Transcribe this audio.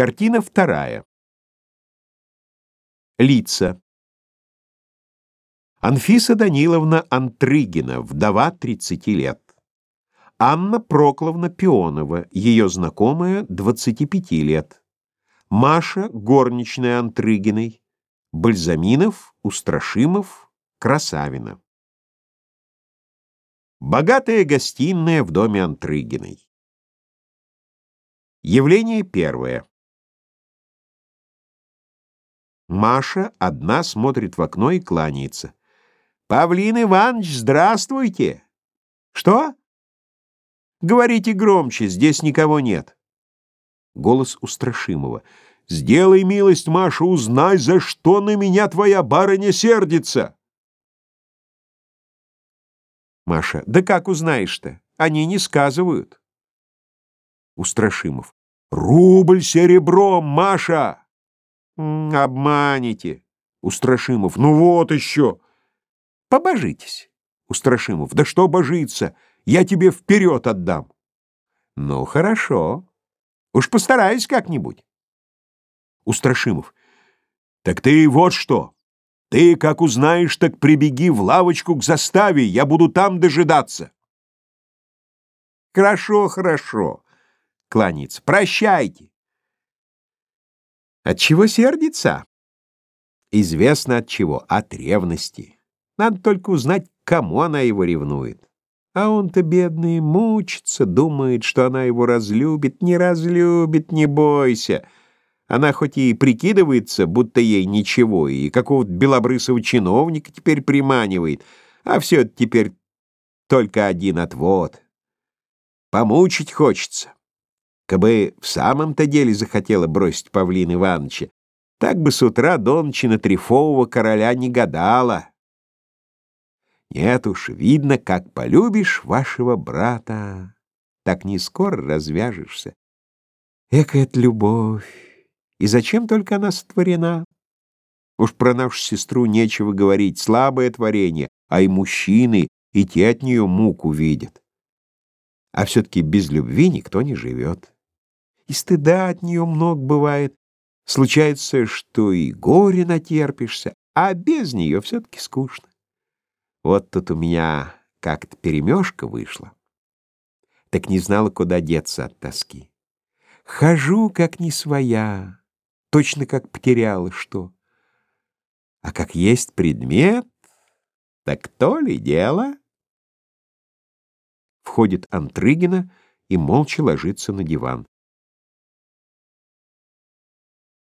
Картина вторая. Лица. Анфиса Даниловна Антрыгина, вдова 30 лет. Анна Прокловна Пионова, ее знакомая, 25 лет. Маша, горничная Антрыгиной. Бальзаминов, Устрашимов, Красавина. Богатая гостиная в доме Антрыгиной. Явление первое. Маша одна смотрит в окно и кланяется. «Павлин Иванович, здравствуйте!» «Что?» «Говорите громче, здесь никого нет». Голос устрашимого. «Сделай милость, Маша, узнай, за что на меня твоя барыня сердится!» Маша. «Да как узнаешь-то? Они не сказывают». Устрашимов. «Рубль серебром, Маша!» «Обманете». Устрашимов. «Ну вот еще!» «Побожитесь». Устрашимов. «Да что божиться? Я тебе вперед отдам». «Ну, хорошо. Уж постараюсь как-нибудь». Устрашимов. «Так ты вот что. Ты, как узнаешь, так прибеги в лавочку к заставе, я буду там дожидаться». «Хорошо, хорошо», — кланяется. «Прощайте». От чего сердится? Известно от чего, от ревности. Надо только узнать, кому она его ревнует. А он-то, бедный, мучится, думает, что она его разлюбит. Не разлюбит, не бойся. Она хоть и прикидывается, будто ей ничего, и какого-то белобрысого чиновника теперь приманивает, а все это теперь только один отвод. Помучить хочется. Кабы в самом-то деле захотела бросить Павлина Ивановича, так бы с утра до ночи на трефового короля не гадала. Нет уж, видно, как полюбишь вашего брата, так не скоро развяжешься. Экая любовь! И зачем только она сотворена? Уж про нашу сестру нечего говорить, слабое творение, а и мужчины, и те от нее муку видят. А все-таки без любви никто не живет и стыда от нее много бывает. Случается, что и горе натерпишься, а без нее все-таки скучно. Вот тут у меня как-то перемешка вышла. Так не знала, куда деться от тоски. Хожу, как не своя, точно как потеряла что. А как есть предмет, так то ли дело? Входит Антрыгина и молча ложится на диван.